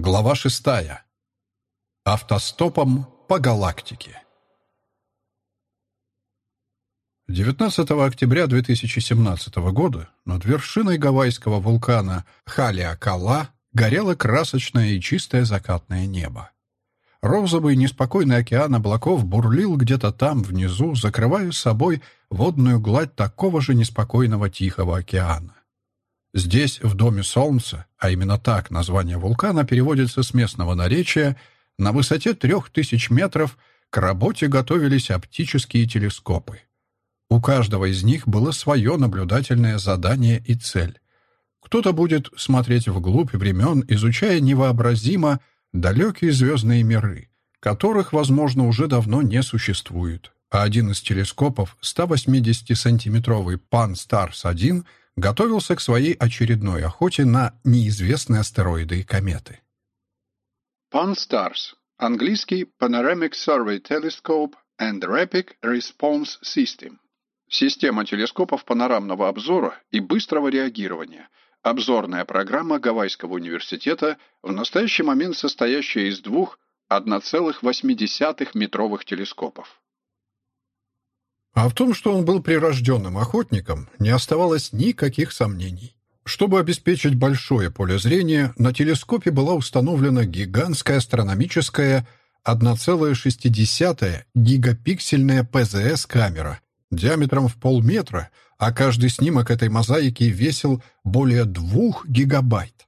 Глава шестая. Автостопом по галактике. 19 октября 2017 года над вершиной гавайского вулкана Халиакала горело красочное и чистое закатное небо. Розовый неспокойный океан облаков бурлил где-то там, внизу, закрывая собой водную гладь такого же неспокойного Тихого океана. Здесь, в Доме Солнца, а именно так название вулкана переводится с местного наречия, на высоте трех тысяч метров к работе готовились оптические телескопы. У каждого из них было свое наблюдательное задание и цель. Кто-то будет смотреть вглубь времен, изучая невообразимо далекие звездные миры, которых, возможно, уже давно не существует. А один из телескопов, 180-сантиметровый Pan Stars-1, готовился к своей очередной охоте на неизвестные астероиды и кометы. Pan-STARRS, английский Panoramic Survey Telescope and Rapid Response System, система телескопов панорамного обзора и быстрого реагирования, обзорная программа Гавайского университета, в настоящий момент состоящая из двух 1,8 метровых телескопов. А в том, что он был прирожденным охотником, не оставалось никаких сомнений. Чтобы обеспечить большое поле зрения, на телескопе была установлена гигантская астрономическая 1,6 гигапиксельная ПЗС-камера диаметром в полметра, а каждый снимок этой мозаики весил более двух гигабайт.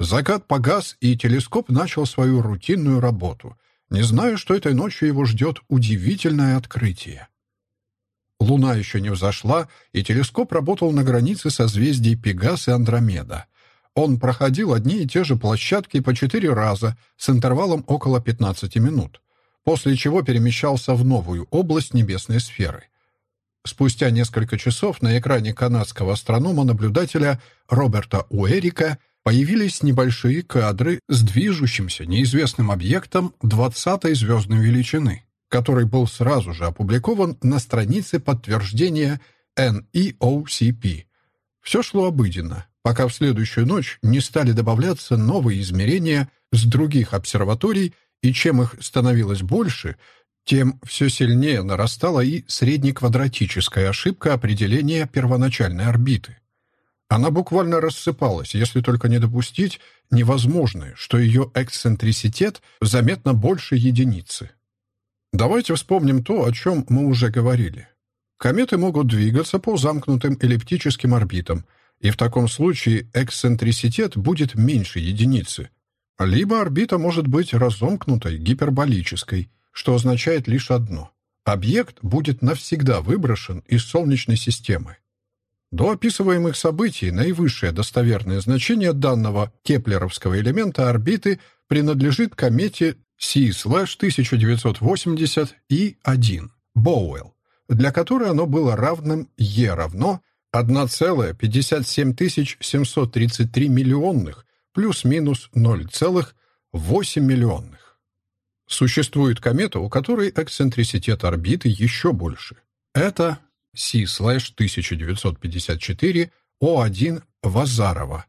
Закат погас, и телескоп начал свою рутинную работу, не зная, что этой ночью его ждет удивительное открытие. Луна еще не взошла, и телескоп работал на границе созвездий Пегас и Андромеда. Он проходил одни и те же площадки по четыре раза с интервалом около 15 минут, после чего перемещался в новую область небесной сферы. Спустя несколько часов на экране канадского астронома-наблюдателя Роберта Уэрика появились небольшие кадры с движущимся неизвестным объектом 20-й звездной величины который был сразу же опубликован на странице подтверждения NEOCP. Все шло обыденно, пока в следующую ночь не стали добавляться новые измерения с других обсерваторий, и чем их становилось больше, тем все сильнее нарастала и среднеквадратическая ошибка определения первоначальной орбиты. Она буквально рассыпалась, если только не допустить невозможное, что ее эксцентриситет заметно больше единицы. Давайте вспомним то, о чем мы уже говорили. Кометы могут двигаться по замкнутым эллиптическим орбитам, и в таком случае эксцентриситет будет меньше единицы. Либо орбита может быть разомкнутой, гиперболической, что означает лишь одно — объект будет навсегда выброшен из Солнечной системы. До описываемых событий наивысшее достоверное значение данного кеплеровского элемента орбиты принадлежит комете C/1980 и 1 Боуэлл, для которой оно было равным E равно 1,57733 миллионных плюс-минус 0,8 миллионных. Существует комета, у которой эксцентриситет орбиты еще больше. Это C/1954 О1 Вазарова.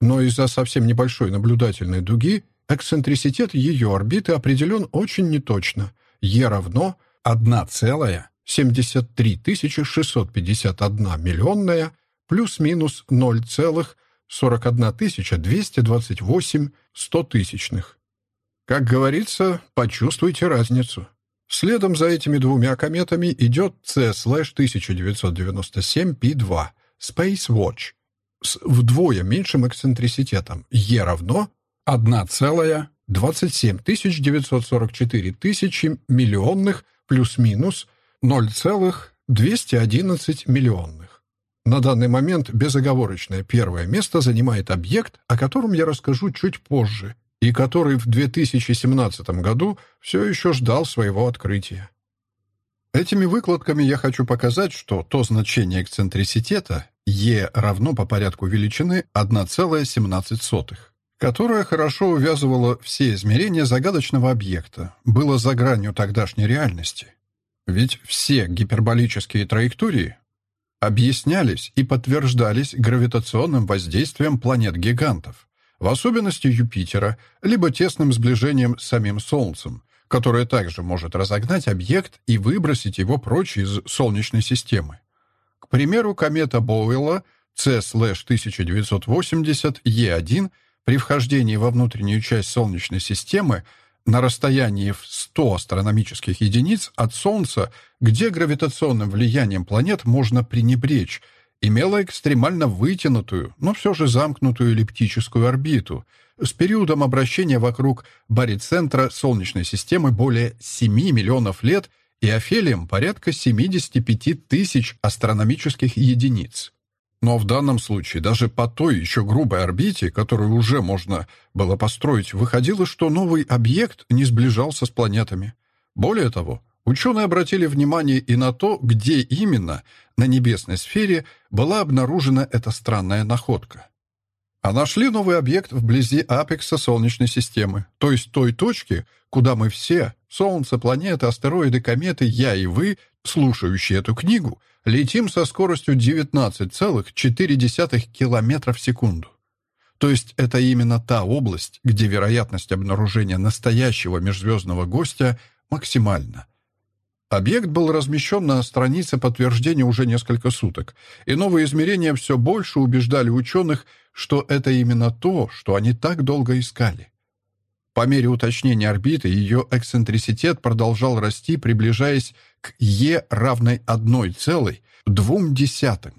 Но из-за совсем небольшой наблюдательной дуги Эксцентриситет ее орбиты определен очень неточно. Е равно 1,73651 миллионная плюс-минус 0,41228 стотысячных. Как говорится, почувствуйте разницу. Следом за этими двумя кометами идет C/1997P2 Space Watch с вдвое меньшим эксцентриситетом Е равно 1,27 944 тысячи миллионных плюс-минус 0,211 миллионных. На данный момент безоговорочное первое место занимает объект, о котором я расскажу чуть позже, и который в 2017 году все еще ждал своего открытия. Этими выкладками я хочу показать, что то значение эксцентриситета E равно по порядку величины 1,17 которое хорошо увязывало все измерения загадочного объекта, было за гранью тогдашней реальности. Ведь все гиперболические траектории объяснялись и подтверждались гравитационным воздействием планет-гигантов, в особенности Юпитера, либо тесным сближением с самим Солнцем, которое также может разогнать объект и выбросить его прочь из Солнечной системы. К примеру, комета Боуэлла C-1980 при вхождении во внутреннюю часть Солнечной системы на расстоянии в 100 астрономических единиц от Солнца, где гравитационным влиянием планет можно пренебречь, имела экстремально вытянутую, но все же замкнутую эллиптическую орбиту с периодом обращения вокруг барицентра Солнечной системы более 7 миллионов лет и афелием порядка 75 тысяч астрономических единиц. Но в данном случае даже по той еще грубой орбите, которую уже можно было построить, выходило, что новый объект не сближался с планетами. Более того, ученые обратили внимание и на то, где именно на небесной сфере была обнаружена эта странная находка. А нашли новый объект вблизи апекса Солнечной системы, то есть той точки, куда мы все, Солнце, планеты, астероиды, кометы, я и вы, слушающие эту книгу, летим со скоростью 19,4 км в секунду. То есть это именно та область, где вероятность обнаружения настоящего межзвездного гостя максимальна. Объект был размещен на странице подтверждения уже несколько суток, и новые измерения все больше убеждали ученых, что это именно то, что они так долго искали. По мере уточнения орбиты ее эксцентриситет продолжал расти, приближаясь к Е равной 1,2.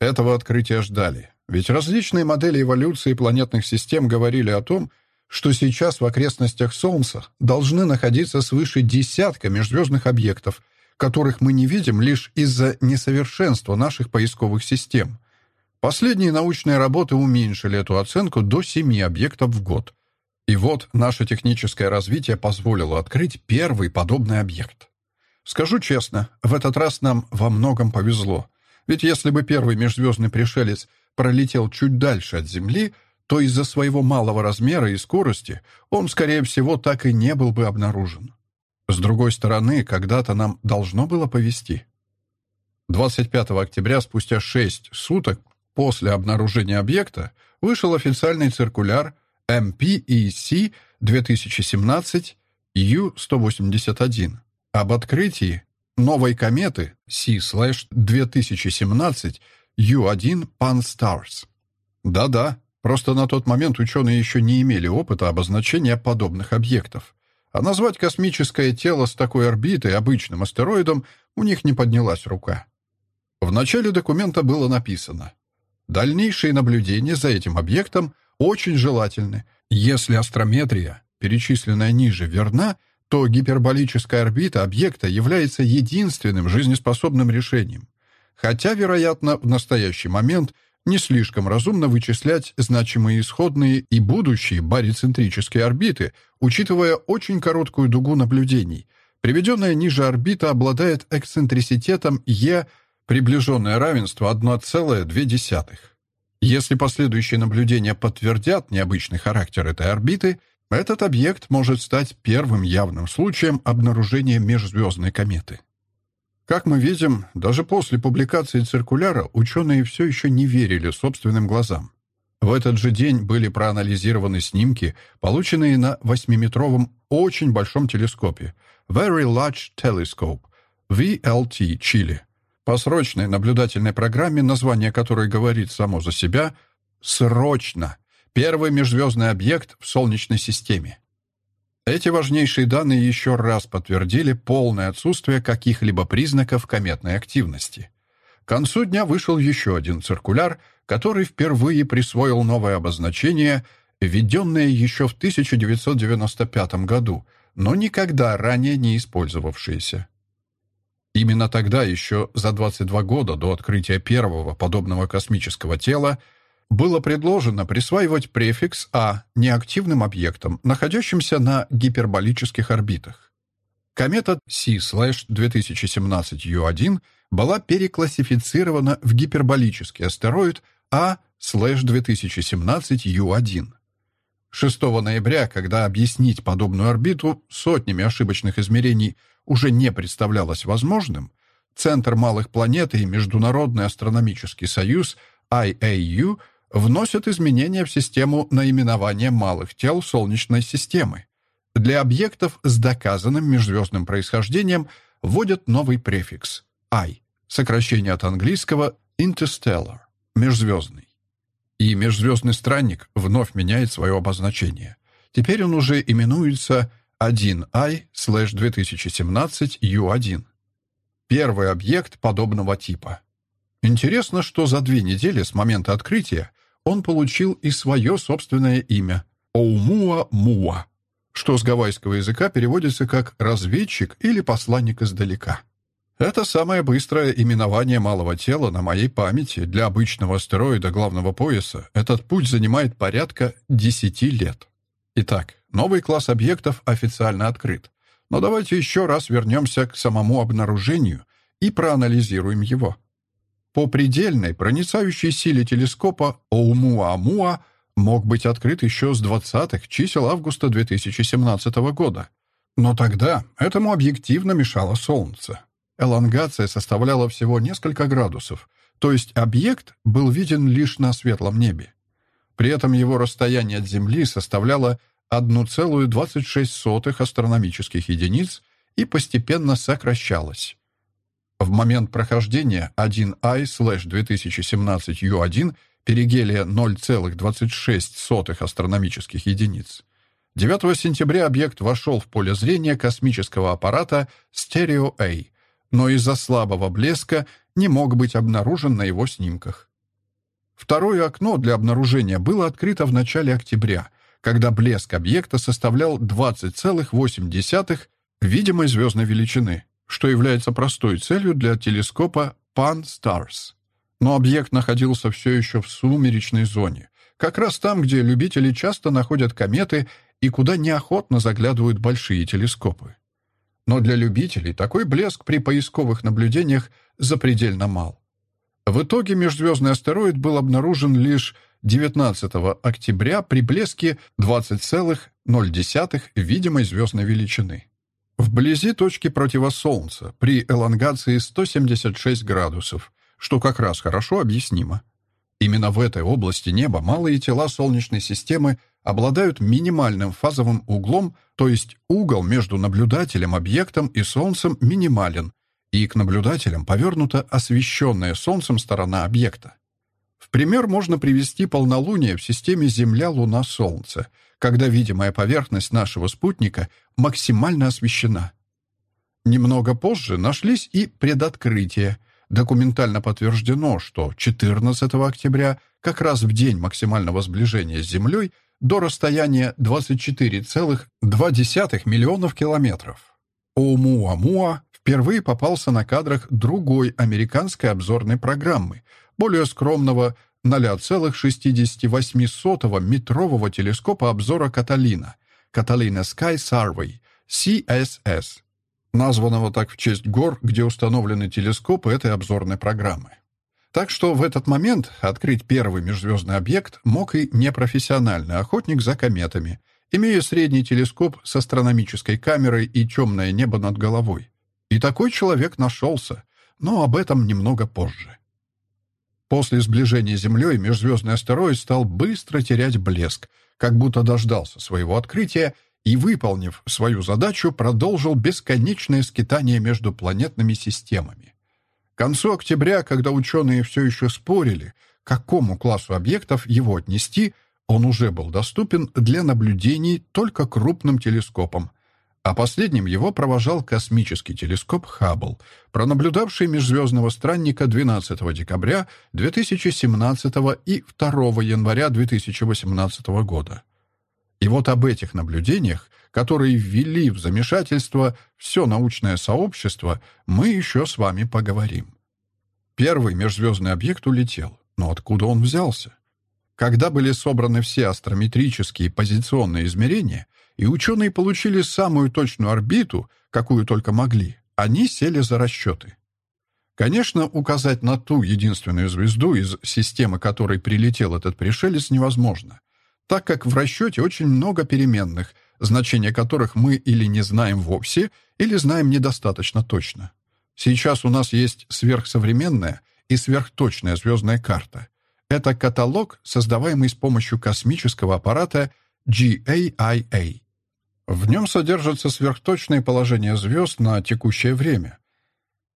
Этого открытия ждали, ведь различные модели эволюции планетных систем говорили о том, что сейчас в окрестностях Солнца должны находиться свыше десятка межзвездных объектов, которых мы не видим лишь из-за несовершенства наших поисковых систем. Последние научные работы уменьшили эту оценку до семи объектов в год. И вот наше техническое развитие позволило открыть первый подобный объект. Скажу честно, в этот раз нам во многом повезло. Ведь если бы первый межзвездный пришелец пролетел чуть дальше от Земли, то из-за своего малого размера и скорости он, скорее всего, так и не был бы обнаружен. С другой стороны, когда-то нам должно было повезти. 25 октября, спустя 6 суток после обнаружения объекта, вышел официальный циркуляр MPEC 2017 U-181 об открытии новой кометы C-2017 U1 Pan-STARRS. Да-да, просто на тот момент ученые еще не имели опыта обозначения подобных объектов. А назвать космическое тело с такой орбитой обычным астероидом у них не поднялась рука. В начале документа было написано «Дальнейшие наблюдения за этим объектом – очень желательны. Если астрометрия, перечисленная ниже, верна, то гиперболическая орбита объекта является единственным жизнеспособным решением. Хотя, вероятно, в настоящий момент не слишком разумно вычислять значимые исходные и будущие барицентрические орбиты, учитывая очень короткую дугу наблюдений. Приведенная ниже орбита обладает эксцентриситетом Е, приближенное равенство 1,2. Если последующие наблюдения подтвердят необычный характер этой орбиты, этот объект может стать первым явным случаем обнаружения межзвездной кометы. Как мы видим, даже после публикации циркуляра ученые все еще не верили собственным глазам. В этот же день были проанализированы снимки, полученные на 8-метровом очень большом телескопе Very Large Telescope, VLT, Чили, по срочной наблюдательной программе, название которой говорит само за себя, «Срочно! Первый межзвездный объект в Солнечной системе». Эти важнейшие данные еще раз подтвердили полное отсутствие каких-либо признаков кометной активности. К концу дня вышел еще один циркуляр, который впервые присвоил новое обозначение, введенное еще в 1995 году, но никогда ранее не использовавшееся. Именно тогда, еще за 22 года до открытия первого подобного космического тела, было предложено присваивать префикс «А» неактивным объектам, находящимся на гиперболических орбитах. Комета C-2017U1 была переклассифицирована в гиперболический астероид А-2017U1. 6 ноября, когда объяснить подобную орбиту сотнями ошибочных измерений уже не представлялось возможным, Центр малых планет и Международный астрономический союз IAU вносят изменения в систему наименования малых тел Солнечной системы. Для объектов с доказанным межзвездным происхождением вводят новый префикс I, сокращение от английского interstellar, межзвездный. И межзвездный странник вновь меняет свое обозначение. Теперь он уже именуется 1I-2017U1. Первый объект подобного типа. Интересно, что за две недели с момента открытия он получил и свое собственное имя — Оумуа-Муа, что с гавайского языка переводится как «разведчик» или «посланник издалека». Это самое быстрое именование малого тела на моей памяти. Для обычного астероида главного пояса этот путь занимает порядка 10 лет. Итак, новый класс объектов официально открыт. Но давайте еще раз вернемся к самому обнаружению и проанализируем его. По предельной проницающей силе телескопа Оумуа-Муа мог быть открыт еще с 20-х чисел августа 2017 года. Но тогда этому объективно мешало Солнце. Элонгация составляла всего несколько градусов, то есть объект был виден лишь на светлом небе. При этом его расстояние от Земли составляло 1,26 астрономических единиц и постепенно сокращалось. В момент прохождения 1I/2017U1 перигелия 0,26 астрономических единиц. 9 сентября объект вошел в поле зрения космического аппарата Stereo A, но из-за слабого блеска не мог быть обнаружен на его снимках. Второе окно для обнаружения было открыто в начале октября, когда блеск объекта составлял 20,8 видимой звездной величины, что является простой целью для телескопа Pan-STARRS. Но объект находился все еще в сумеречной зоне, как раз там, где любители часто находят кометы и куда неохотно заглядывают большие телескопы. Но для любителей такой блеск при поисковых наблюдениях запредельно мал. В итоге межзвездный астероид был обнаружен лишь 19 октября при блеске 20,0 видимой звездной величины. Вблизи точки противосолнца при элонгации 176 градусов, что как раз хорошо объяснимо. Именно в этой области неба малые тела Солнечной системы обладают минимальным фазовым углом, то есть угол между наблюдателем, объектом и Солнцем минимален, и к наблюдателям повернута освещенная Солнцем сторона объекта. В пример можно привести полнолуние в системе Земля-Луна-Солнце, когда видимая поверхность нашего спутника максимально освещена. Немного позже нашлись и предоткрытия – Документально подтверждено, что 14 октября, как раз в день максимального сближения с Землей, до расстояния 24,2 миллионов километров. Оумуамуа впервые попался на кадрах другой американской обзорной программы, более скромного 0,68 метрового телескопа обзора Каталина, Каталина Sky Survey, CSS, названного так в честь гор, где установлены телескопы этой обзорной программы. Так что в этот момент открыть первый межзвездный объект мог и непрофессиональный охотник за кометами, имея средний телескоп с астрономической камерой и темное небо над головой. И такой человек нашелся, но об этом немного позже. После сближения с Землей межзвездный астероид стал быстро терять блеск, как будто дождался своего открытия и, выполнив свою задачу, продолжил бесконечное скитание между планетными системами. К концу октября, когда ученые все еще спорили, какому классу объектов его отнести, он уже был доступен для наблюдений только крупным телескопом, а последним его провожал космический телескоп Хаббл, пронаблюдавший межзвездного странника 12 декабря 2017 и 2 января 2018 года. И вот об этих наблюдениях, которые ввели в замешательство все научное сообщество, мы еще с вами поговорим. Первый межзвездный объект улетел, но откуда он взялся? Когда были собраны все астрометрические позиционные измерения, и ученые получили самую точную орбиту, какую только могли, они сели за расчеты. Конечно, указать на ту единственную звезду из системы, которой прилетел этот пришелец, невозможно так как в расчете очень много переменных, значения которых мы или не знаем вовсе, или знаем недостаточно точно. Сейчас у нас есть сверхсовременная и сверхточная звездная карта. это каталог, создаваемый с помощью космического аппарата GAIA. В нем содержатся сверхточные положения звезд на текущее время,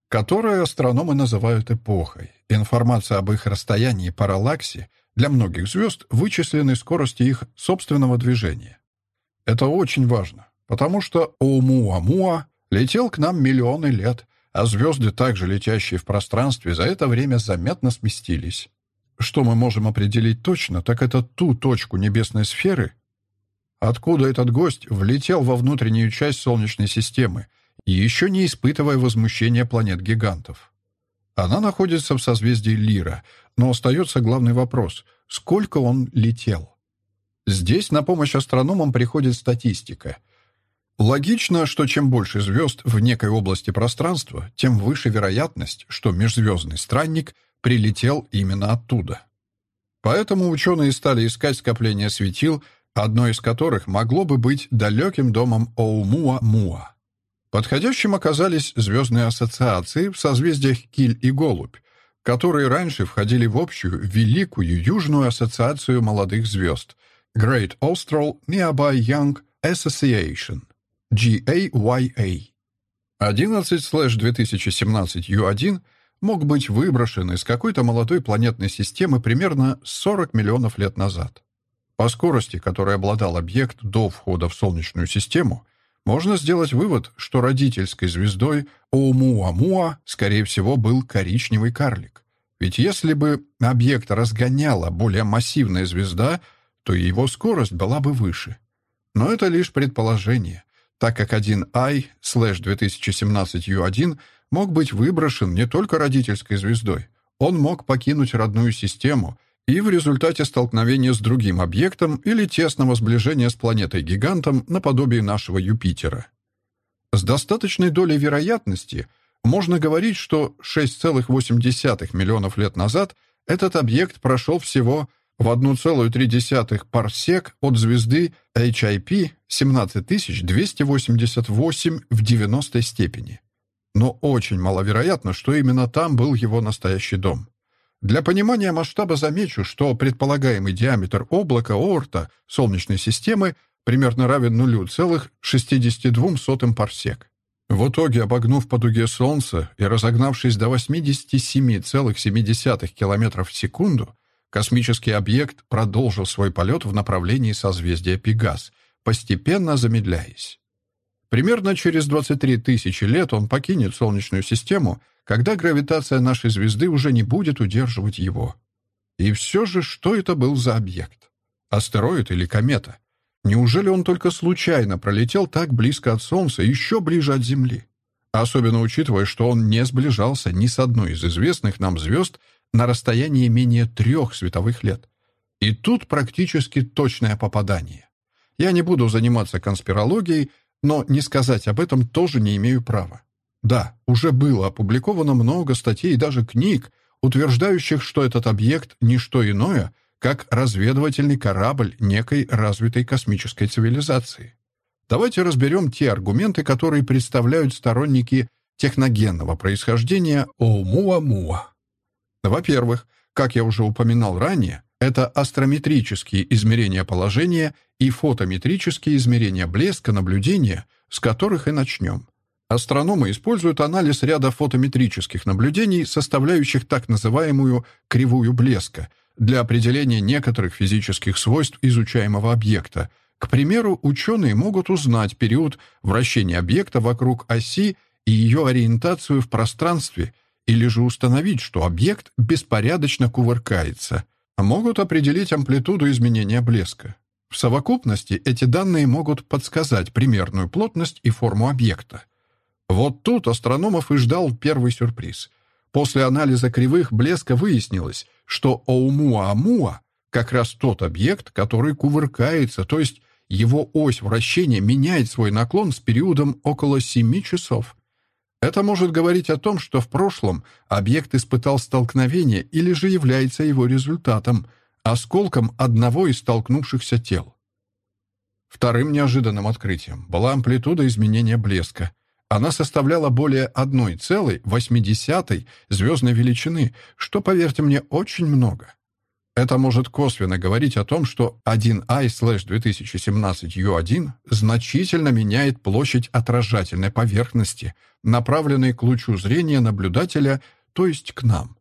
которые астрономы называют эпохой. Информация об их расстоянии и параллаксе для многих звезд вычислены скорости их собственного движения. Это очень важно, потому что Оумуамуа летел к нам миллионы лет, а звезды, также летящие в пространстве, за это время заметно сместились. Что мы можем определить точно, так это ту точку небесной сферы, откуда этот гость влетел во внутреннюю часть Солнечной системы, еще не испытывая возмущения планет-гигантов. Она находится в созвездии Лира, но остается главный вопрос — сколько он летел? Здесь на помощь астрономам приходит статистика. Логично, что чем больше звезд в некой области пространства, тем выше вероятность, что межзвездный странник прилетел именно оттуда. Поэтому ученые стали искать скопление светил, одно из которых могло бы быть далеким домом Оумуа-Муа. Подходящим оказались звездные ассоциации в созвездиях Киль и Голубь, которые раньше входили в общую Великую Южную ассоциацию молодых звезд Great Austral Nearby Young Association GAYA. 11-2017 мог быть выброшен из какой-то молодой планетной системы примерно 40 миллионов лет назад. По скорости, которой обладал объект до входа в Солнечную систему, можно сделать вывод, что родительской звездой Оумуамуа, скорее всего, был коричневый карлик. Ведь если бы объект разгоняла более массивная звезда, то его скорость была бы выше. Но это лишь предположение, так как один I 2017 U1 мог быть выброшен не только родительской звездой, он мог покинуть родную систему — и в результате столкновения с другим объектом или тесного сближения с планетой-гигантом наподобие нашего Юпитера. С достаточной долей вероятности можно говорить, что 6,8 миллионов лет назад этот объект прошел всего в 1,3 парсек от звезды HIP 17288 в 90 степени. Но очень маловероятно, что именно там был его настоящий дом. Для понимания масштаба замечу, что предполагаемый диаметр облака Оорта Солнечной системы примерно равен 0,62 парсек. В итоге, обогнув по дуге Солнца и разогнавшись до 87,7 км в секунду, космический объект продолжил свой полет в направлении созвездия Пегас, постепенно замедляясь. Примерно через 23 тысячи лет он покинет Солнечную систему когда гравитация нашей звезды уже не будет удерживать его. И все же, что это был за объект? Астероид или комета? Неужели он только случайно пролетел так близко от Солнца, еще ближе от Земли? Особенно учитывая, что он не сближался ни с одной из известных нам звезд на расстоянии менее трех световых лет. И тут практически точное попадание. Я не буду заниматься конспирологией, но не сказать об этом тоже не имею права. Да, уже было опубликовано много статей и даже книг, утверждающих, что этот объект — не что иное, как разведывательный корабль некой развитой космической цивилизации. Давайте разберем те аргументы, которые представляют сторонники техногенного происхождения Оумуа-Муа. Во-первых, как я уже упоминал ранее, это астрометрические измерения положения и фотометрические измерения блеска наблюдения, с которых и начнем. Астрономы используют анализ ряда фотометрических наблюдений, составляющих так называемую «кривую блеска», для определения некоторых физических свойств изучаемого объекта. К примеру, ученые могут узнать период вращения объекта вокруг оси и ее ориентацию в пространстве, или же установить, что объект беспорядочно кувыркается. Могут определить амплитуду изменения блеска. В совокупности эти данные могут подсказать примерную плотность и форму объекта. Вот тут астрономов и ждал первый сюрприз. После анализа кривых блеска выяснилось, что Оумуа-Амуа как раз тот объект, который кувыркается, то есть его ось вращения меняет свой наклон с периодом около 7 часов. Это может говорить о том, что в прошлом объект испытал столкновение или же является его результатом, осколком одного из столкнувшихся тел. Вторым неожиданным открытием была амплитуда изменения блеска. Она составляла более 1,8 звездной величины, что, поверьте мне, очень много. Это может косвенно говорить о том, что 1i/2017U1 значительно меняет площадь отражательной поверхности, направленной к лучу зрения наблюдателя, то есть к нам.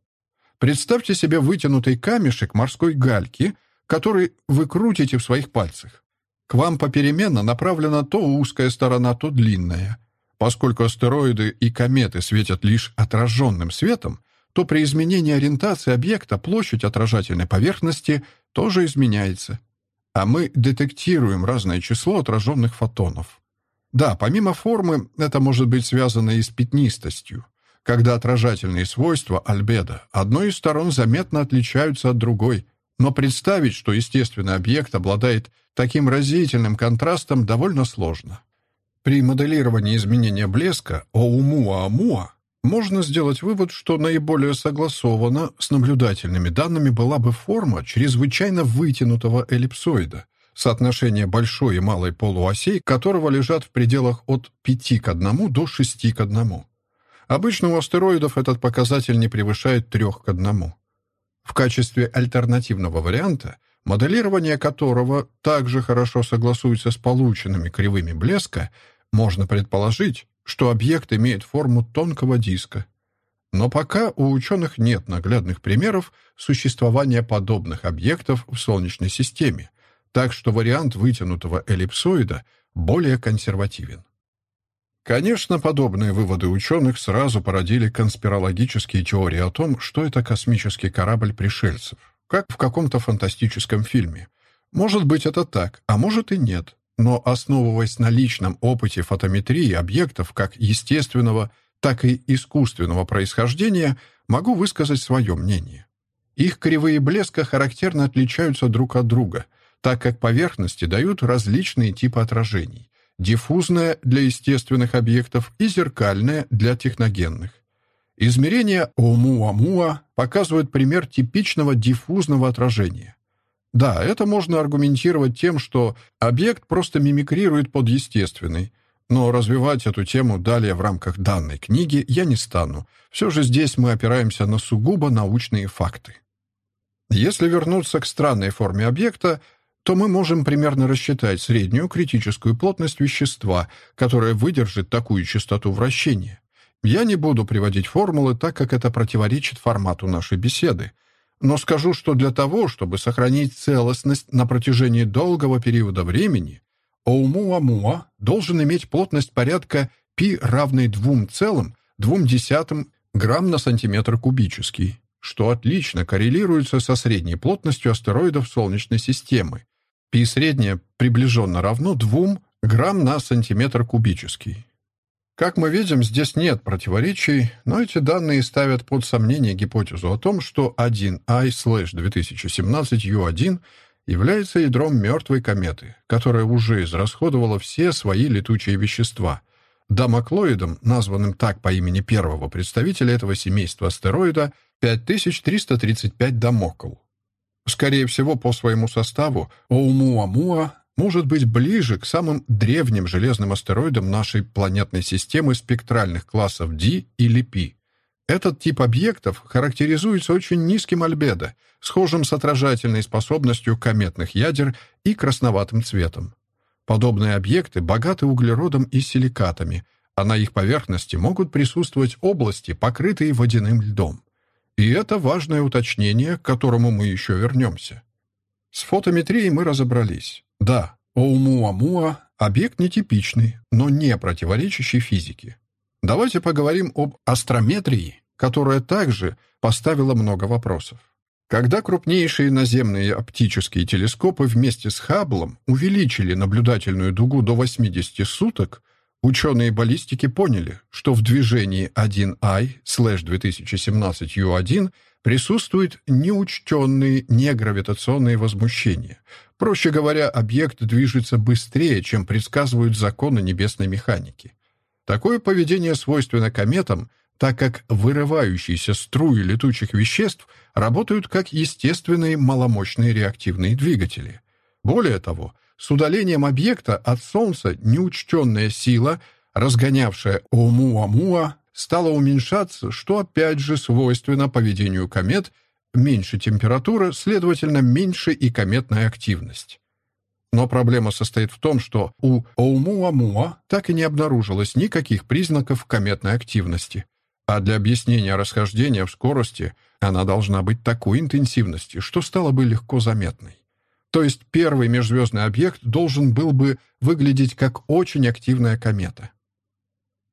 Представьте себе вытянутый камешек морской гальки, который вы крутите в своих пальцах. К вам попеременно направлена то узкая сторона, то длинная. Поскольку астероиды и кометы светят лишь отраженным светом, то при изменении ориентации объекта площадь отражательной поверхности тоже изменяется. А мы детектируем разное число отраженных фотонов. Да, помимо формы, это может быть связано и с пятнистостью, когда отражательные свойства альбедо одной из сторон заметно отличаются от другой, но представить, что естественный объект обладает таким разительным контрастом, довольно сложно. При моделировании изменения блеска Оумуа-Амуа можно сделать вывод, что наиболее согласована с наблюдательными данными была бы форма чрезвычайно вытянутого эллипсоида, соотношение большой и малой полуосей которого лежат в пределах от 5 к 1 до 6 к 1. Обычно у астероидов этот показатель не превышает 3 к 1. В качестве альтернативного варианта, моделирование которого также хорошо согласуется с полученными кривыми блеска, можно предположить, что объект имеет форму тонкого диска. Но пока у ученых нет наглядных примеров существования подобных объектов в Солнечной системе, так что вариант вытянутого эллипсоида более консервативен. Конечно, подобные выводы ученых сразу породили конспирологические теории о том, что это космический корабль пришельцев, как в каком-то фантастическом фильме. Может быть, это так, а может и нет но основываясь на личном опыте фотометрии объектов как естественного, так и искусственного происхождения, могу высказать свое мнение. Их кривые блеска характерно отличаются друг от друга, так как поверхности дают различные типы отражений. Диффузное для естественных объектов и зеркальное для техногенных. Измерения Оумуамуа показывают пример типичного диффузного отражения. Да, это можно аргументировать тем, что объект просто мимикрирует под естественный. Но развивать эту тему далее в рамках данной книги я не стану. Все же здесь мы опираемся на сугубо научные факты. Если вернуться к странной форме объекта, то мы можем примерно рассчитать среднюю критическую плотность вещества, которая выдержит такую частоту вращения. Я не буду приводить формулы, так как это противоречит формату нашей беседы — но скажу, что для того, чтобы сохранить целостность на протяжении долгого периода времени, Оумуамуа должен иметь плотность порядка π равной 2,2 грамм на сантиметр кубический, что отлично коррелируется со средней плотностью астероидов Солнечной системы. π средняя приближенно равно 2 грамм на сантиметр кубический. Как мы видим, здесь нет противоречий, но эти данные ставят под сомнение гипотезу о том, что 1I/2017U1 является ядром мертвой кометы, которая уже израсходовала все свои летучие вещества. Дамоклоидом, названным так по имени первого представителя этого семейства астероида, 5335 Дамокл. Скорее всего, по своему составу Оумуамуа может быть ближе к самым древним железным астероидам нашей планетной системы спектральных классов D или P. Этот тип объектов характеризуется очень низким альбедо, схожим с отражательной способностью кометных ядер и красноватым цветом. Подобные объекты богаты углеродом и силикатами, а на их поверхности могут присутствовать области, покрытые водяным льдом. И это важное уточнение, к которому мы еще вернемся. С фотометрией мы разобрались. Да, Оумуамуа — объект нетипичный, но не противоречащий физике. Давайте поговорим об астрометрии, которая также поставила много вопросов. Когда крупнейшие наземные оптические телескопы вместе с Хабблом увеличили наблюдательную дугу до 80 суток, ученые баллистики поняли, что в движении 1I/2017U1 присутствуют неучтенные негравитационные возмущения, Проще говоря, объект движется быстрее, чем предсказывают законы небесной механики. Такое поведение свойственно кометам, так как вырывающиеся струи летучих веществ работают как естественные маломощные реактивные двигатели. Более того, с удалением объекта от Солнца неучтенная сила, разгонявшая Оумуамуа, стала уменьшаться, что опять же свойственно поведению комет меньше температура, следовательно, меньше и кометная активность. Но проблема состоит в том, что у Оумуамуа так и не обнаружилось никаких признаков кометной активности, а для объяснения расхождения в скорости она должна быть такой интенсивности, что стала бы легко заметной. То есть первый межзвездный объект должен был бы выглядеть как очень активная комета.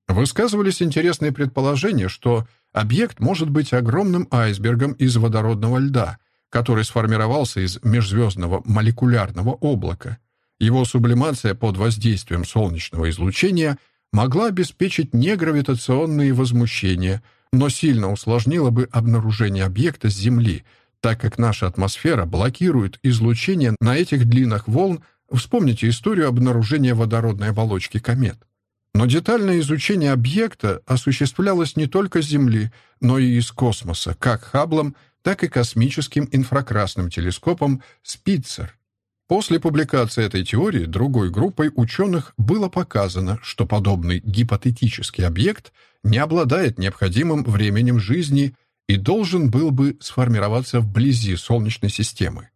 Высказывались интересные предположения, что объект может быть огромным айсбергом из водородного льда, который сформировался из межзвездного молекулярного облака. Его сублимация под воздействием солнечного излучения могла обеспечить негравитационные возмущения, но сильно усложнила бы обнаружение объекта с Земли, так как наша атмосфера блокирует излучение на этих длинах волн, вспомните историю обнаружения водородной оболочки комет. Но детальное изучение объекта осуществлялось не только с Земли, но и из космоса, как Хабблом, так и космическим инфракрасным телескопом Спитцер. После публикации этой теории другой группой ученых было показано, что подобный гипотетический объект не обладает необходимым временем жизни и должен был бы сформироваться вблизи Солнечной системы.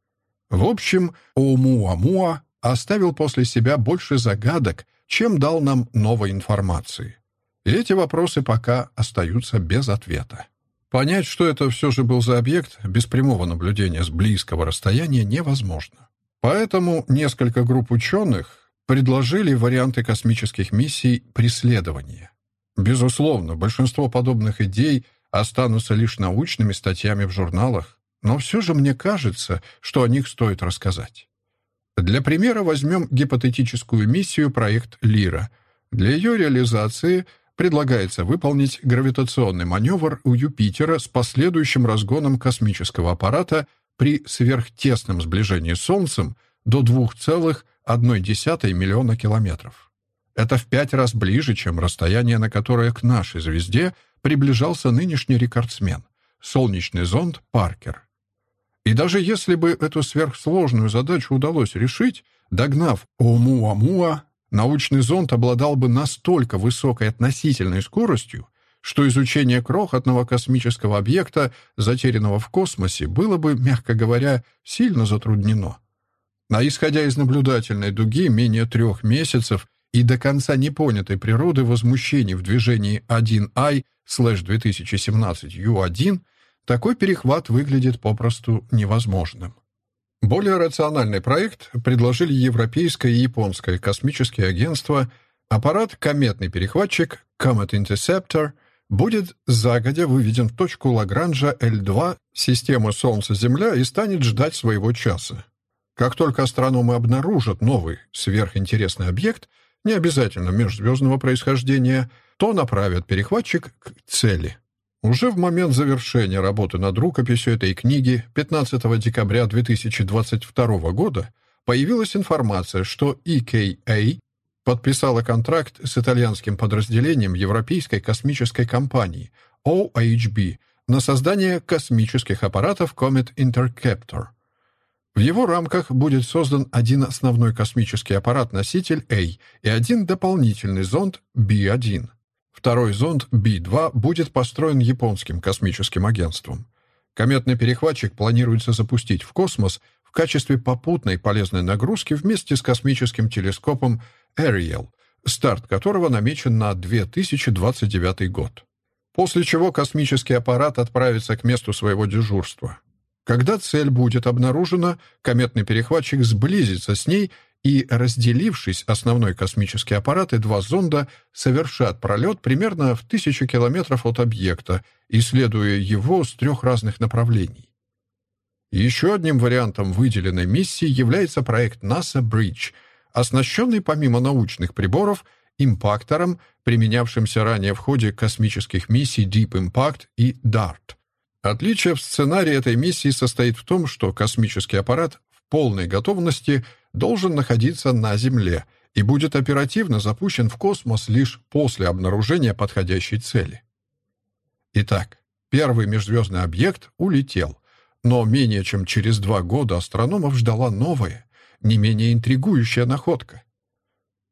В общем, Оумуамуа оставил после себя больше загадок, чем дал нам новой информации. И эти вопросы пока остаются без ответа. Понять, что это все же был за объект, без прямого наблюдения с близкого расстояния невозможно. Поэтому несколько групп ученых предложили варианты космических миссий преследования. Безусловно, большинство подобных идей останутся лишь научными статьями в журналах, но все же мне кажется, что о них стоит рассказать. Для примера возьмем гипотетическую миссию проект «Лира». Для ее реализации – предлагается выполнить гравитационный маневр у Юпитера с последующим разгоном космического аппарата при сверхтесном сближении с Солнцем до 2,1 миллиона километров. Это в пять раз ближе, чем расстояние, на которое к нашей звезде приближался нынешний рекордсмен — солнечный зонд Паркер. И даже если бы эту сверхсложную задачу удалось решить, догнав Оумуамуа научный зонд обладал бы настолько высокой относительной скоростью, что изучение крохотного космического объекта, затерянного в космосе, было бы, мягко говоря, сильно затруднено. А исходя из наблюдательной дуги менее трех месяцев и до конца непонятой природы возмущений в движении 1I 2017 U1, такой перехват выглядит попросту невозможным. Более рациональный проект предложили европейское и японское космические агентства. Аппарат «Кометный перехватчик» Comet Interceptor будет загодя выведен в точку Лагранжа L2 системы Солнца-Земля и станет ждать своего часа. Как только астрономы обнаружат новый сверхинтересный объект, не обязательно межзвездного происхождения, то направят перехватчик к цели. Уже в момент завершения работы над рукописью этой книги 15 декабря 2022 года появилась информация, что EKA подписала контракт с итальянским подразделением Европейской космической компании OHB на создание космических аппаратов Comet Interceptor. В его рамках будет создан один основной космический аппарат-носитель A и один дополнительный зонд B1. Второй зонд B-2 будет построен японским космическим агентством. Кометный перехватчик планируется запустить в космос в качестве попутной полезной нагрузки вместе с космическим телескопом Ariel, старт которого намечен на 2029 год. После чего космический аппарат отправится к месту своего дежурства. Когда цель будет обнаружена, кометный перехватчик сблизится с ней и, разделившись, основной космический аппарат и два зонда совершат пролет примерно в тысячу километров от объекта, исследуя его с трех разных направлений. Еще одним вариантом выделенной миссии является проект NASA Bridge, оснащенный помимо научных приборов импактором, применявшимся ранее в ходе космических миссий Deep Impact и DART. Отличие в сценарии этой миссии состоит в том, что космический аппарат в полной готовности – должен находиться на Земле и будет оперативно запущен в космос лишь после обнаружения подходящей цели. Итак, первый межзвездный объект улетел, но менее чем через два года астрономов ждала новая, не менее интригующая находка.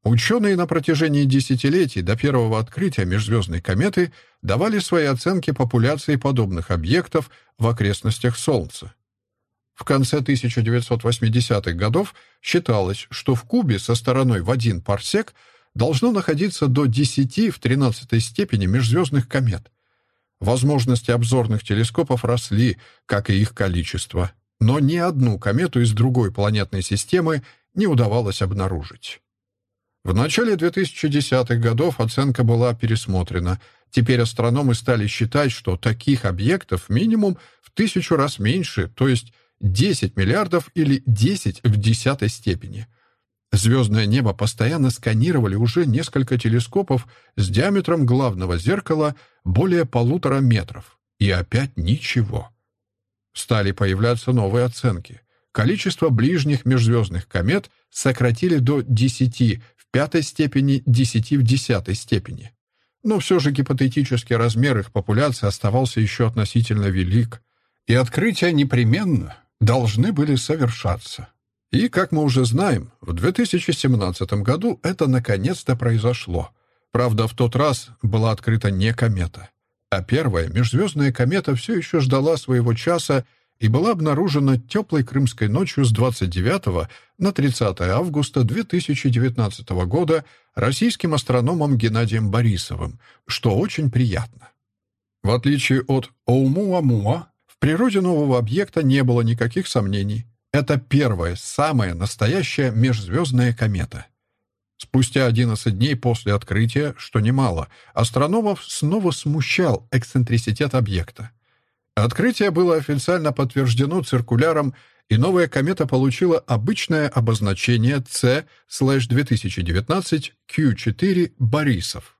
Ученые на протяжении десятилетий до первого открытия межзвездной кометы давали свои оценки популяции подобных объектов в окрестностях Солнца. В конце 1980-х годов считалось, что в кубе со стороной в один парсек должно находиться до 10 в 13 степени межзвездных комет. Возможности обзорных телескопов росли, как и их количество, но ни одну комету из другой планетной системы не удавалось обнаружить. В начале 2010-х годов оценка была пересмотрена. Теперь астрономы стали считать, что таких объектов минимум в тысячу раз меньше, то есть 10 миллиардов или 10 в десятой степени. Звездное небо постоянно сканировали уже несколько телескопов с диаметром главного зеркала более полутора метров. И опять ничего. Стали появляться новые оценки. Количество ближних межзвездных комет сократили до 10 пятой степени, десяти в десятой степени. Но все же гипотетический размер их популяции оставался еще относительно велик, и открытия непременно должны были совершаться. И, как мы уже знаем, в 2017 году это наконец-то произошло. Правда, в тот раз была открыта не комета, а первая межзвездная комета все еще ждала своего часа и была обнаружена теплой крымской ночью с 29 на 30 августа 2019 года российским астрономом Геннадием Борисовым, что очень приятно. В отличие от Оумуамуа, природе нового объекта не было никаких сомнений. Это первая, самая настоящая межзвездная комета. Спустя 11 дней после открытия, что немало, астрономов снова смущал эксцентриситет объекта. Открытие было официально подтверждено циркуляром, и новая комета получила обычное обозначение C-2019 Q4 Борисов.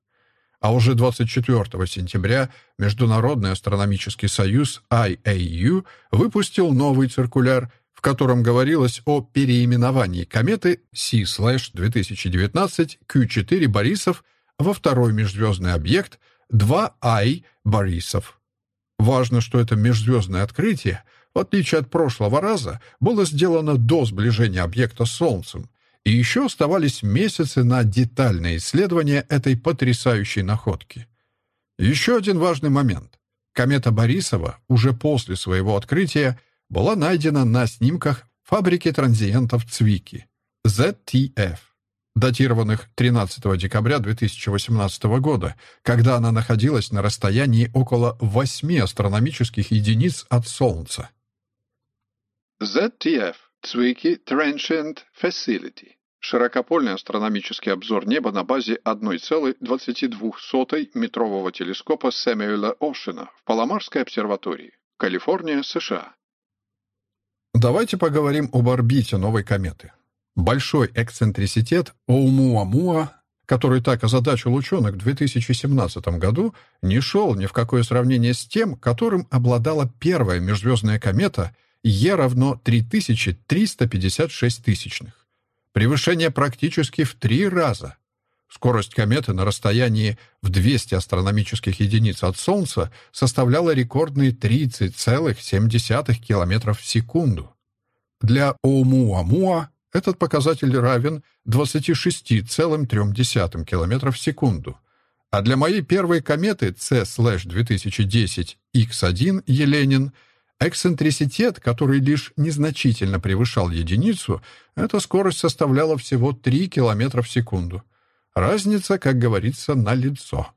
А уже 24 сентября Международный астрономический союз IAU выпустил новый циркуляр, в котором говорилось о переименовании кометы C-2019 Q4 Борисов во второй межзвездный объект 2I Борисов. Важно, что это межзвездное открытие, в отличие от прошлого раза, было сделано до сближения объекта с Солнцем, и еще оставались месяцы на детальное исследование этой потрясающей находки. Еще один важный момент. Комета Борисова уже после своего открытия была найдена на снимках фабрики транзиентов Цвики, ZTF датированных 13 декабря 2018 года, когда она находилась на расстоянии около 8 астрономических единиц от Солнца. ZTF – Zwicky Transient Facility – широкопольный астрономический обзор неба на базе 1,22 метрового телескопа Сэмюэла Ошина в Паламарской обсерватории, Калифорния, США. Давайте поговорим об орбите новой кометы. Большой эксцентриситет Оумуамуа, который так озадачил ученых в 2017 году, не шел ни в какое сравнение с тем, которым обладала первая межзвездная комета Е равно 3356 тысячных. Превышение практически в три раза. Скорость кометы на расстоянии в 200 астрономических единиц от Солнца составляла рекордные 30,7 км в секунду. Для Оумуамуа этот показатель равен 26,3 км в секунду. А для моей первой кометы C-2010 X1 Еленин эксцентриситет, который лишь незначительно превышал единицу, эта скорость составляла всего 3 км в секунду. Разница, как говорится, на лицо.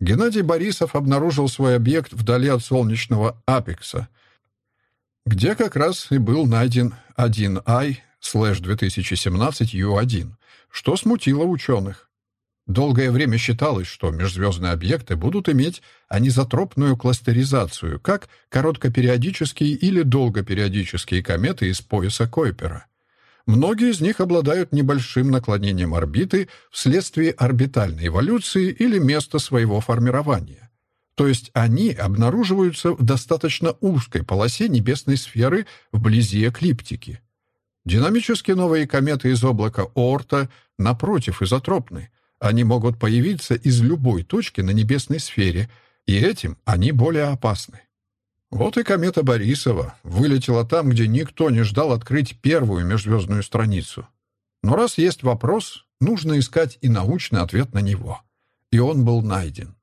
Геннадий Борисов обнаружил свой объект вдали от солнечного апекса, где как раз и был найден 1I слэш 2017 U1, что смутило ученых. Долгое время считалось, что межзвездные объекты будут иметь анизотропную кластеризацию, как короткопериодические или долгопериодические кометы из пояса Койпера. Многие из них обладают небольшим наклонением орбиты вследствие орбитальной эволюции или места своего формирования. То есть они обнаруживаются в достаточно узкой полосе небесной сферы вблизи эклиптики. Динамически новые кометы из облака Оорта, напротив, изотропны. Они могут появиться из любой точки на небесной сфере, и этим они более опасны. Вот и комета Борисова вылетела там, где никто не ждал открыть первую межзвездную страницу. Но раз есть вопрос, нужно искать и научный ответ на него. И он был найден.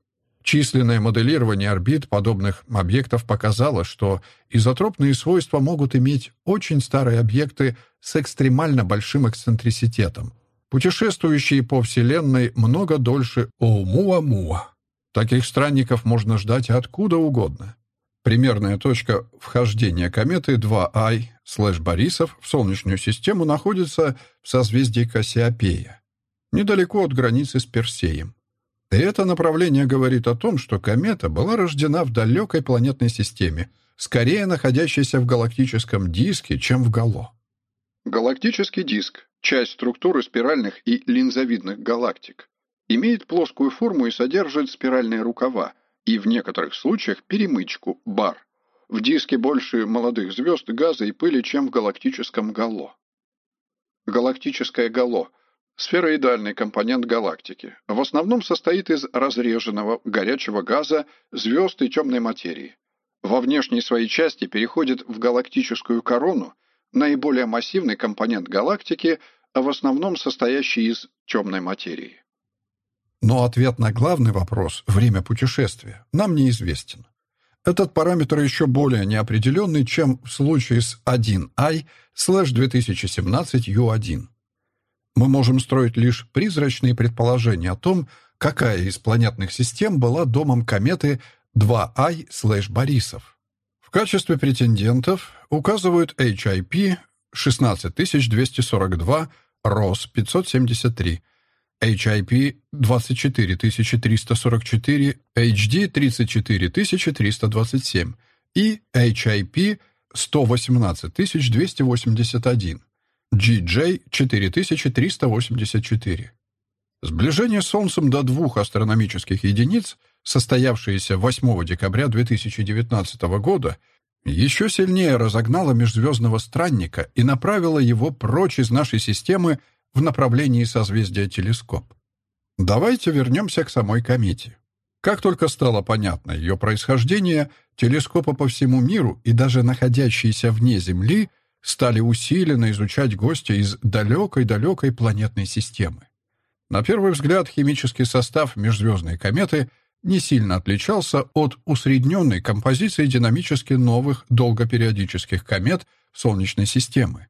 Численное моделирование орбит подобных объектов показало, что изотропные свойства могут иметь очень старые объекты с экстремально большим эксцентриситетом, путешествующие по Вселенной много дольше Оумуа-Муа. Таких странников можно ждать откуда угодно. Примерная точка вхождения кометы 2I слэш Борисов в Солнечную систему находится в созвездии Кассиопея, недалеко от границы с Персеем. И это направление говорит о том, что комета была рождена в далекой планетной системе, скорее находящейся в галактическом диске, чем в гало. Галактический диск – часть структуры спиральных и линзовидных галактик. Имеет плоскую форму и содержит спиральные рукава и в некоторых случаях перемычку – бар. В диске больше молодых звезд, газа и пыли, чем в галактическом гало. Галактическое гало – Сфероидальный компонент галактики в основном состоит из разреженного горячего газа, звезд и темной материи. Во внешней своей части переходит в галактическую корону, наиболее массивный компонент галактики, а в основном состоящий из темной материи. Но ответ на главный вопрос «время путешествия» нам неизвестен. Этот параметр еще более неопределенный, чем в случае с 1i 2017 U1 мы можем строить лишь призрачные предположения о том, какая из планетных систем была домом кометы 2I-Борисов. В качестве претендентов указывают HIP 16242, ROS 573, HIP 24344, HD 34327 и HIP 118281. GJ 4384. Сближение Солнцем до двух астрономических единиц, состоявшееся 8 декабря 2019 года, еще сильнее разогнало межзвездного странника и направило его прочь из нашей системы в направлении созвездия Телескоп. Давайте вернемся к самой комете. Как только стало понятно ее происхождение, телескопы по всему миру и даже находящиеся вне Земли – стали усиленно изучать гостя из далекой-далекой планетной системы. На первый взгляд, химический состав межзвездной кометы не сильно отличался от усредненной композиции динамически новых долгопериодических комет Солнечной системы.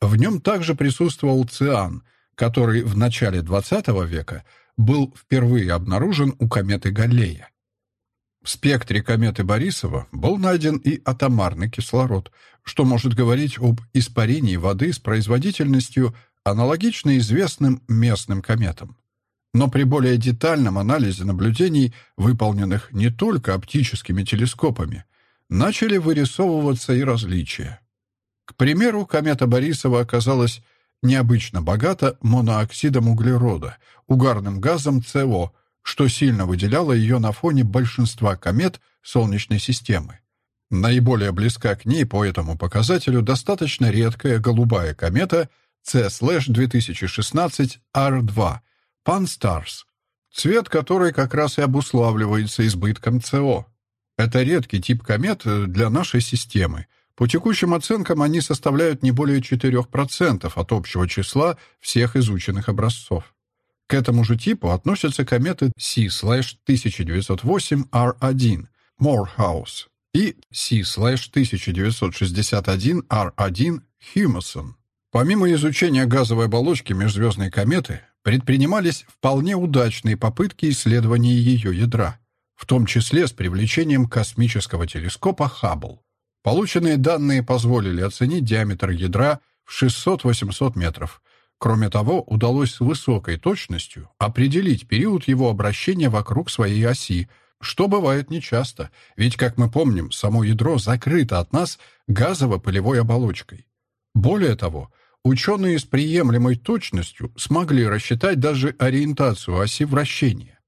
В нем также присутствовал циан, который в начале XX века был впервые обнаружен у кометы Галлея. В спектре кометы Борисова был найден и атомарный кислород, что может говорить об испарении воды с производительностью, аналогичной известным местным кометам. Но при более детальном анализе наблюдений, выполненных не только оптическими телескопами, начали вырисовываться и различия. К примеру, комета Борисова оказалась необычно богата монооксидом углерода, угарным газом СО, что сильно выделяло ее на фоне большинства комет Солнечной системы. Наиболее близка к ней по этому показателю достаточно редкая голубая комета C-2016-R2 Pan-STARRS, цвет которой как раз и обуславливается избытком СО. Это редкий тип комет для нашей системы. По текущим оценкам они составляют не более 4% от общего числа всех изученных образцов. К этому же типу относятся кометы C-1908-R1 Morehouse и C-1961-R1 Humason. Помимо изучения газовой оболочки межзвездной кометы, предпринимались вполне удачные попытки исследования ее ядра, в том числе с привлечением космического телескопа Хаббл. Полученные данные позволили оценить диаметр ядра в 600-800 метров, Кроме того, удалось с высокой точностью определить период его обращения вокруг своей оси, что бывает нечасто, ведь, как мы помним, само ядро закрыто от нас газово-пылевой оболочкой. Более того, ученые с приемлемой точностью смогли рассчитать даже ориентацию оси вращения.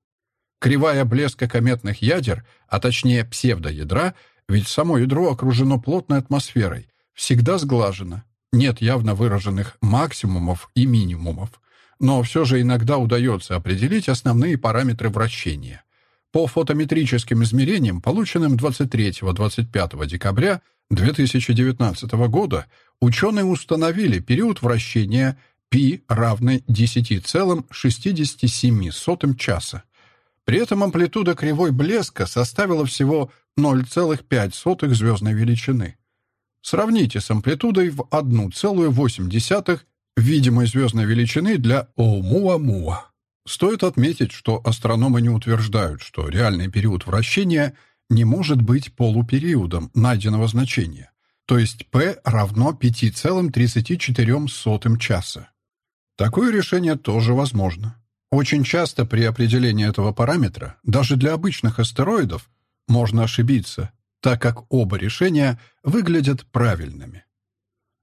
Кривая блеска кометных ядер, а точнее псевдоядра, ведь само ядро окружено плотной атмосферой, всегда сглажена, нет явно выраженных максимумов и минимумов, но все же иногда удается определить основные параметры вращения. По фотометрическим измерениям, полученным 23-25 декабря 2019 года, ученые установили период вращения π равной 10,67 часа. При этом амплитуда кривой блеска составила всего 0,5 звездной величины. Сравните с амплитудой в 1,8 видимой звездной величины для Оумуа-Муа. Стоит отметить, что астрономы не утверждают, что реальный период вращения не может быть полупериодом найденного значения, то есть p равно 5,34 часа. Такое решение тоже возможно. Очень часто при определении этого параметра, даже для обычных астероидов, можно ошибиться, так как оба решения выглядят правильными.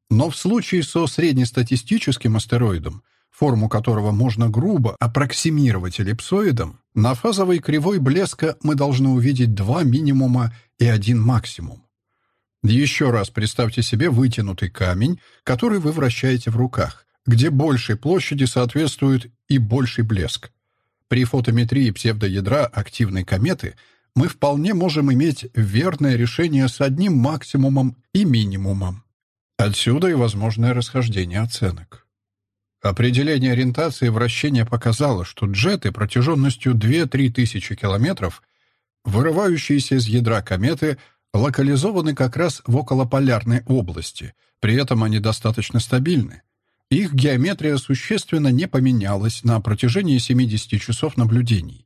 Но в случае со среднестатистическим астероидом, форму которого можно грубо аппроксимировать эллипсоидом, на фазовой кривой блеска мы должны увидеть два минимума и один максимум. Еще раз представьте себе вытянутый камень, который вы вращаете в руках, где большей площади соответствует и больший блеск. При фотометрии псевдоядра активной кометы мы вполне можем иметь верное решение с одним максимумом и минимумом. Отсюда и возможное расхождение оценок. Определение ориентации вращения показало, что джеты протяженностью 2-3 тысячи километров, вырывающиеся из ядра кометы, локализованы как раз в околополярной области, при этом они достаточно стабильны. Их геометрия существенно не поменялась на протяжении 70 часов наблюдений.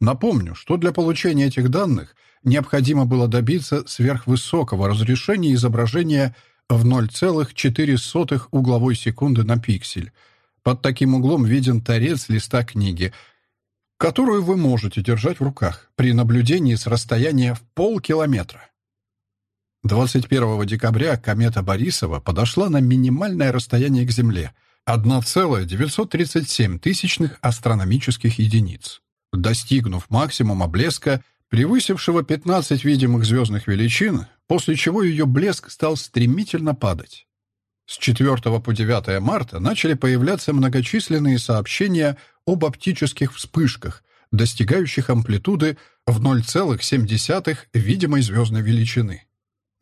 Напомню, что для получения этих данных необходимо было добиться сверхвысокого разрешения изображения – в 0,4 угловой секунды на пиксель. Под таким углом виден торец листа книги, которую вы можете держать в руках при наблюдении с расстояния в полкилометра. 21 декабря комета Борисова подошла на минимальное расстояние к Земле — 1,937 тысячных астрономических единиц. Достигнув максимума блеска, превысившего 15 видимых звездных величин, после чего ее блеск стал стремительно падать. С 4 по 9 марта начали появляться многочисленные сообщения об оптических вспышках, достигающих амплитуды в 0,7 видимой звездной величины.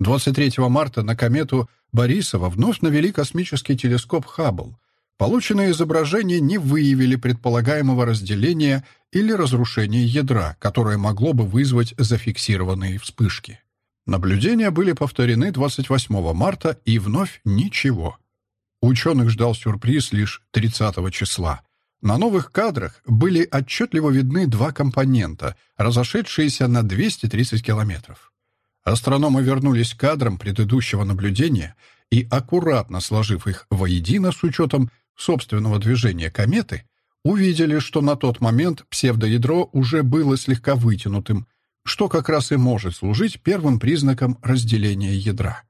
23 марта на комету Борисова вновь навели космический телескоп Хаббл. Полученные изображения не выявили предполагаемого разделения или разрушения ядра, которое могло бы вызвать зафиксированные вспышки. Наблюдения были повторены 28 марта, и вновь ничего. Ученых ждал сюрприз лишь 30 числа. На новых кадрах были отчетливо видны два компонента, разошедшиеся на 230 километров. Астрономы вернулись к кадрам предыдущего наблюдения и, аккуратно сложив их воедино с учетом собственного движения кометы, увидели, что на тот момент псевдоядро уже было слегка вытянутым, что как раз и может служить первым признаком разделения ядра.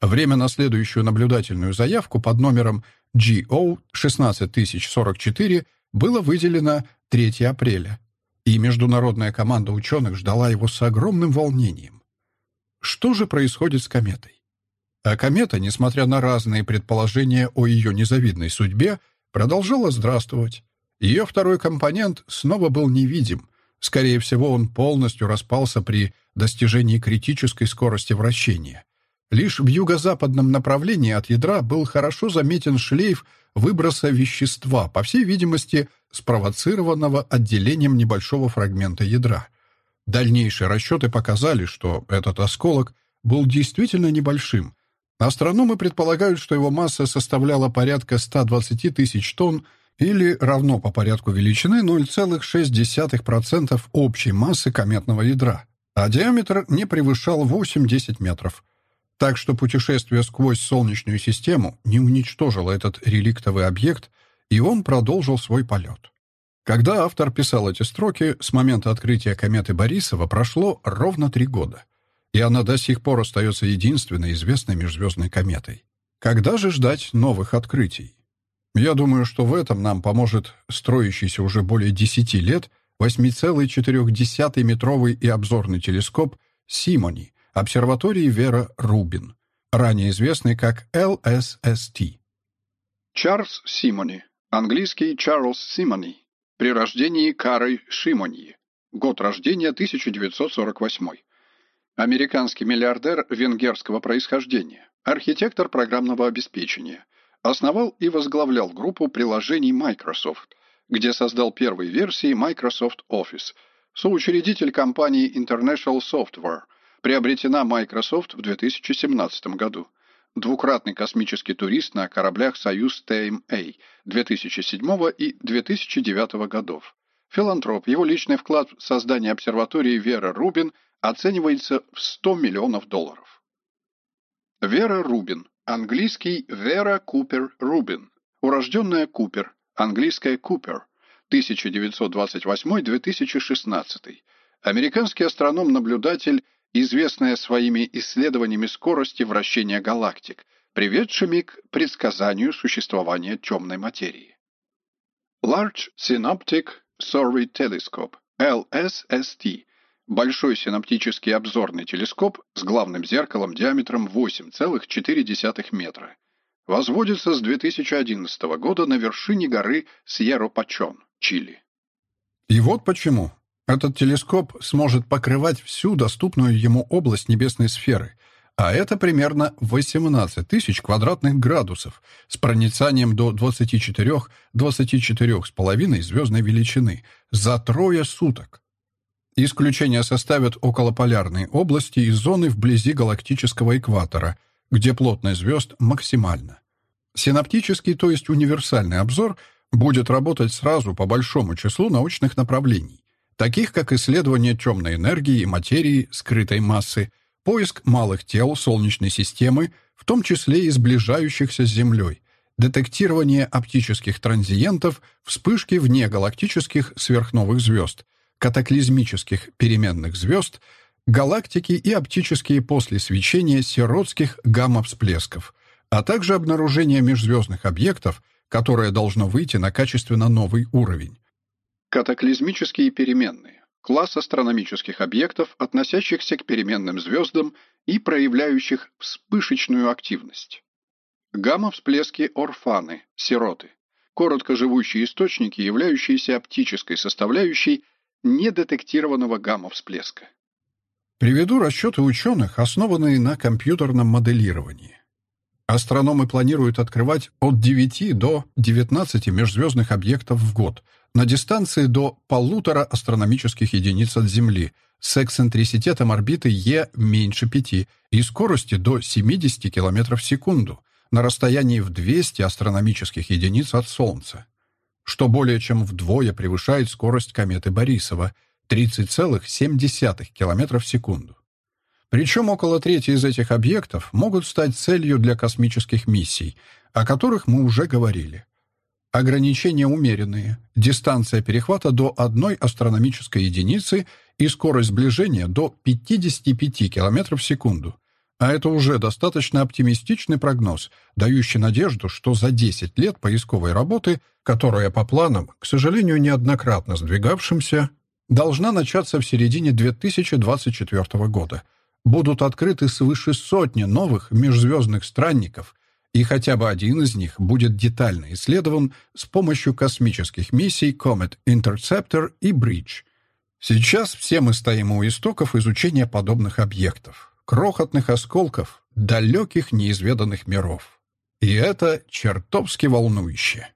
Время на следующую наблюдательную заявку под номером GO 16044 было выделено 3 апреля, и международная команда ученых ждала его с огромным волнением. Что же происходит с кометой? А комета, несмотря на разные предположения о ее незавидной судьбе, продолжала здравствовать. Ее второй компонент снова был невидим, Скорее всего, он полностью распался при достижении критической скорости вращения. Лишь в юго-западном направлении от ядра был хорошо заметен шлейф выброса вещества, по всей видимости, спровоцированного отделением небольшого фрагмента ядра. Дальнейшие расчеты показали, что этот осколок был действительно небольшим. Астрономы предполагают, что его масса составляла порядка 120 тысяч тонн, или равно по порядку величины 0,6% общей массы кометного ядра, а диаметр не превышал 8-10 метров. Так что путешествие сквозь Солнечную систему не уничтожило этот реликтовый объект, и он продолжил свой полет. Когда автор писал эти строки, с момента открытия кометы Борисова прошло ровно три года, и она до сих пор остается единственной известной межзвездной кометой. Когда же ждать новых открытий? Я думаю, что в этом нам поможет строящийся уже более 10 лет 8,4-метровый и обзорный телескоп Симони обсерватории Вера Рубин, ранее известный как LSST. Чарльз Симони, английский Чарльз Симони, при рождении Карой Шимоньи, год рождения 1948. Американский миллиардер венгерского происхождения, архитектор программного обеспечения – Основал и возглавлял группу приложений Microsoft, где создал первые версии Microsoft Office, соучредитель компании International Software, приобретена Microsoft в 2017 году. Двукратный космический турист на кораблях «Союз ТМА» 2007 и 2009 годов. Филантроп, его личный вклад в создание обсерватории Вера Рубин оценивается в 100 миллионов долларов. Вера Рубин. Английский Вера Купер Рубин. Урожденная Купер. Английская Купер. 1928-2016. Американский астроном-наблюдатель, известная своими исследованиями скорости вращения галактик, приведшими к предсказанию существования темной материи. Large Synoptic Survey Telescope, LSST, большой синаптический обзорный телескоп с главным зеркалом диаметром 8,4 метра. Возводится с 2011 года на вершине горы Сьерро-Пачон, Чили. И вот почему. Этот телескоп сможет покрывать всю доступную ему область небесной сферы, а это примерно 18 тысяч квадратных градусов с проницанием до 24-24,5 звездной величины за трое суток. Исключение составят околополярные области и зоны вблизи галактического экватора, где плотность звезд максимальна. Синаптический, то есть универсальный обзор, будет работать сразу по большому числу научных направлений, таких как исследование темной энергии и материи скрытой массы, поиск малых тел Солнечной системы, в том числе и сближающихся с Землей, детектирование оптических транзиентов, вспышки внегалактических сверхновых звезд, катаклизмических переменных звезд, галактики и оптические послесвечения сиротских гамма-всплесков, а также обнаружение межзвездных объектов, которое должно выйти на качественно новый уровень. Катаклизмические переменные класс астрономических объектов, относящихся к переменным звездам и проявляющих вспышечную активность. Гамма-всплески Орфаны, сироты, коротко живущие источники, являющиеся оптической составляющей недетектированного гамма-всплеска. Приведу расчеты ученых, основанные на компьютерном моделировании. Астрономы планируют открывать от 9 до 19 межзвездных объектов в год на дистанции до полутора астрономических единиц от Земли с эксцентриситетом орбиты Е меньше 5 и скоростью до 70 км в секунду на расстоянии в 200 астрономических единиц от Солнца, что более чем вдвое превышает скорость кометы Борисова 30,7 км в секунду. Причем около трети из этих объектов могут стать целью для космических миссий, о которых мы уже говорили. Ограничения умеренные, дистанция перехвата до одной астрономической единицы и скорость сближения до 55 км в секунду. А это уже достаточно оптимистичный прогноз, дающий надежду, что за 10 лет поисковой работы, которая по планам, к сожалению, неоднократно сдвигавшимся, должна начаться в середине 2024 года – будут открыты свыше сотни новых межзвездных странников, и хотя бы один из них будет детально исследован с помощью космических миссий Comet Interceptor и Bridge. Сейчас все мы стоим у истоков изучения подобных объектов, крохотных осколков далеких неизведанных миров. И это чертовски волнующе.